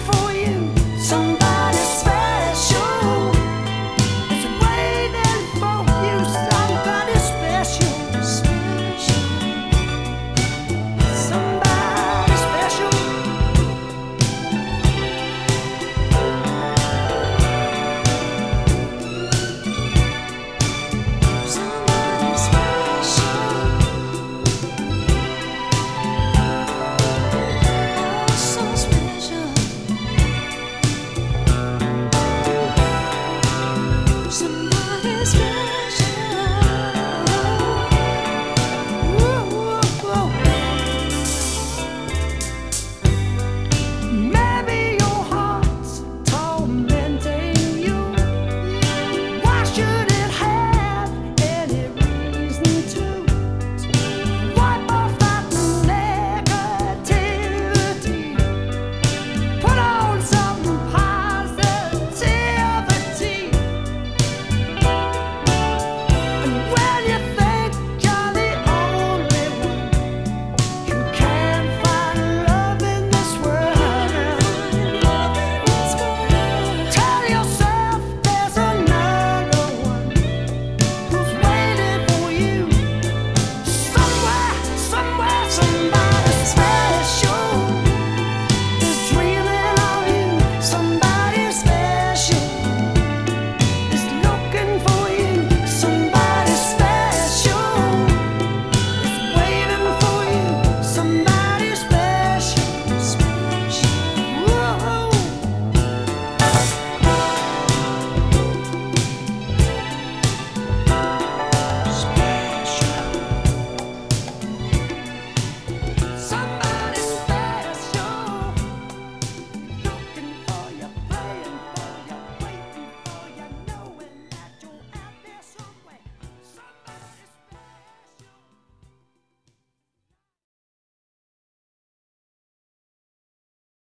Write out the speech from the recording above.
for you.